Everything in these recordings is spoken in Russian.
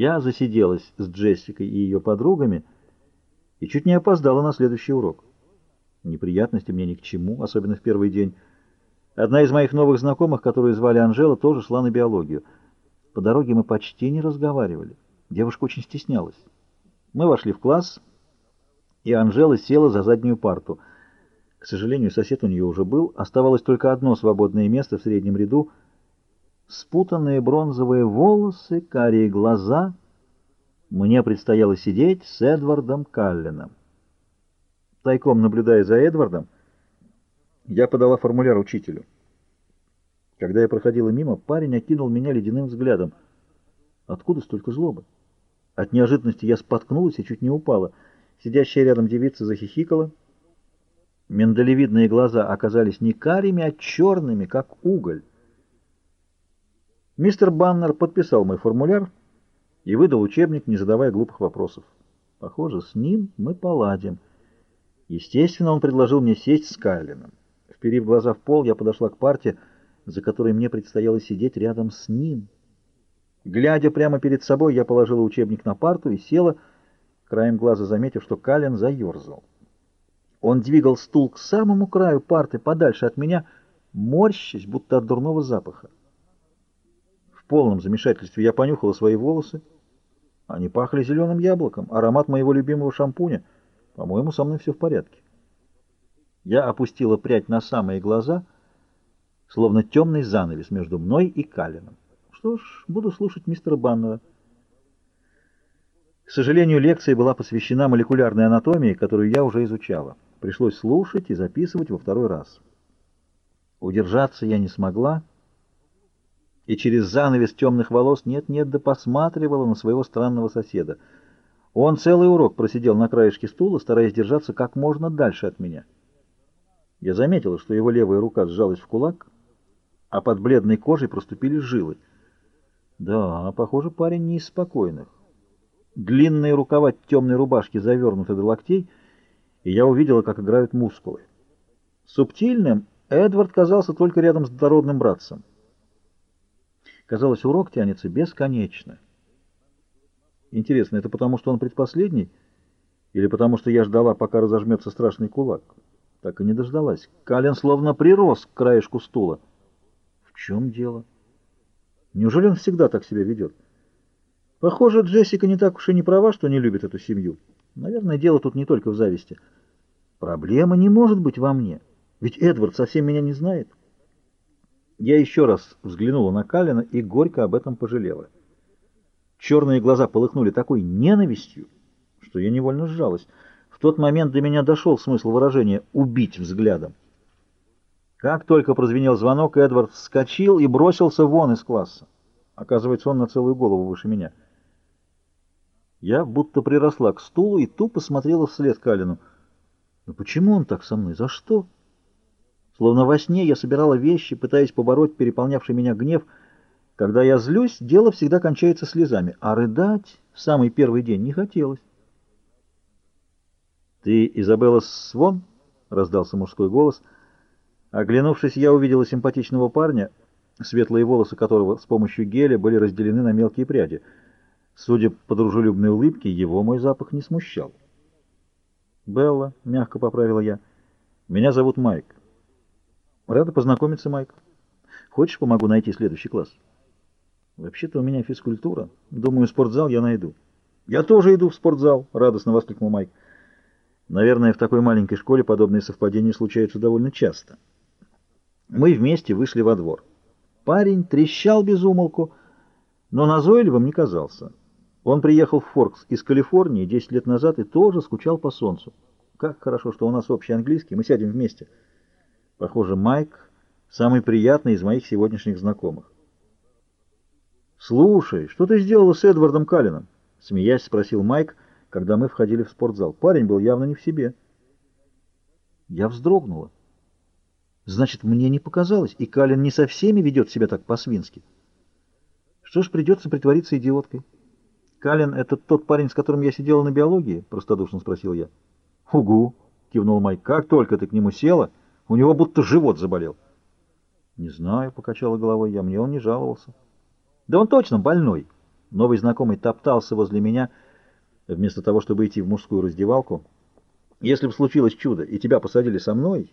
Я засиделась с Джессикой и ее подругами и чуть не опоздала на следующий урок. Неприятности мне ни к чему, особенно в первый день. Одна из моих новых знакомых, которую звали Анжела, тоже шла на биологию. По дороге мы почти не разговаривали. Девушка очень стеснялась. Мы вошли в класс, и Анжела села за заднюю парту. К сожалению, сосед у нее уже был. Оставалось только одно свободное место в среднем ряду. Спутанные бронзовые волосы, карие глаза. Мне предстояло сидеть с Эдвардом Каллином. Тайком наблюдая за Эдвардом, я подала формуляр учителю. Когда я проходила мимо, парень окинул меня ледяным взглядом. Откуда столько злобы? От неожиданности я споткнулась и чуть не упала. Сидящая рядом девица захихикала. Миндалевидные глаза оказались не карими, а черными, как уголь. Мистер Баннер подписал мой формуляр и выдал учебник, не задавая глупых вопросов. Похоже, с ним мы поладим. Естественно, он предложил мне сесть с Кайлином. Вперив глаза в пол, я подошла к парте, за которой мне предстояло сидеть рядом с ним. Глядя прямо перед собой, я положила учебник на парту и села, краем глаза заметив, что Калин заерзал. Он двигал стул к самому краю парты, подальше от меня, морщась, будто от дурного запаха. Полном замешательстве я понюхала свои волосы. Они пахли зеленым яблоком, аромат моего любимого шампуня — по-моему, со мной все в порядке. Я опустила прядь на самые глаза, словно темный занавес между мной и Калином. Что ж, буду слушать мистера Баннера. К сожалению, лекция была посвящена молекулярной анатомии, которую я уже изучала. Пришлось слушать и записывать во второй раз. Удержаться я не смогла, и через занавес темных волос нет-нет да посматривала на своего странного соседа — он целый урок просидел на краешке стула, стараясь держаться как можно дальше от меня. Я заметила, что его левая рука сжалась в кулак, а под бледной кожей проступили жилы. Да, похоже, парень не из спокойных. Длинные рукава темной рубашки завернуты до локтей, и я увидела, как играют мускулы. Субтильным Эдвард казался только рядом с дородным братцем. Казалось, урок тянется бесконечно. Интересно, это потому, что он предпоследний? Или потому, что я ждала, пока разожмется страшный кулак? Так и не дождалась. Калин словно прирос к краешку стула. В чем дело? Неужели он всегда так себя ведет? Похоже, Джессика не так уж и не права, что не любит эту семью. Наверное, дело тут не только в зависти. Проблема не может быть во мне. Ведь Эдвард совсем меня не знает. Я еще раз взглянула на Калина и горько об этом пожалела. Черные глаза полыхнули такой ненавистью, что я невольно сжалась. В тот момент до меня дошел смысл выражения «убить взглядом». Как только прозвенел звонок, Эдвард вскочил и бросился вон из класса. Оказывается, он на целую голову выше меня. Я будто приросла к стулу и тупо смотрела вслед Калину. Но почему он так со мной? За что? Словно во сне я собирала вещи, пытаясь побороть переполнявший меня гнев — когда я злюсь, дело всегда кончается слезами, а рыдать в самый первый день не хотелось. «Ты Изабелла Свон?» — раздался мужской голос. Оглянувшись, я увидела симпатичного парня, светлые волосы которого с помощью геля были разделены на мелкие пряди. Судя по дружелюбной улыбке, его мой запах не смущал. «Белла», — мягко поправила я, — «меня зовут Майк». «Рада познакомиться, Майк. Хочешь, помогу найти следующий класс?» Вообще-то у меня физкультура. Думаю, спортзал я найду. Я тоже иду в спортзал, радостно воскликнул Майк. Наверное, в такой маленькой школе подобные совпадения случаются довольно часто. Мы вместе вышли во двор. Парень трещал без умолку, но назойливым не казался. Он приехал в Форкс из Калифорнии 10 лет назад и тоже скучал по солнцу. Как хорошо, что у нас общий английский, мы сядем вместе. Похоже, Майк самый приятный из моих сегодняшних знакомых. «Слушай, что ты сделала с Эдвардом Каллином?» — смеясь спросил Майк, когда мы входили в спортзал. Парень был явно не в себе. Я вздрогнула. Значит, мне не показалось, и Калин не со всеми ведет себя так по-свински. Что ж, придется притвориться идиоткой. Калин — это тот парень, с которым я сидела на биологии? — простодушно спросил я. — Угу, — кивнул Майк. — Как только ты к нему села, у него будто живот заболел. — Не знаю, — покачала головой я, — мне он не жаловался. Да он точно больной. Новый знакомый топтался возле меня, вместо того, чтобы идти в мужскую раздевалку. Если бы случилось чудо, и тебя посадили со мной,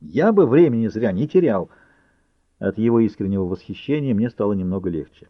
я бы времени зря не терял. От его искреннего восхищения мне стало немного легче.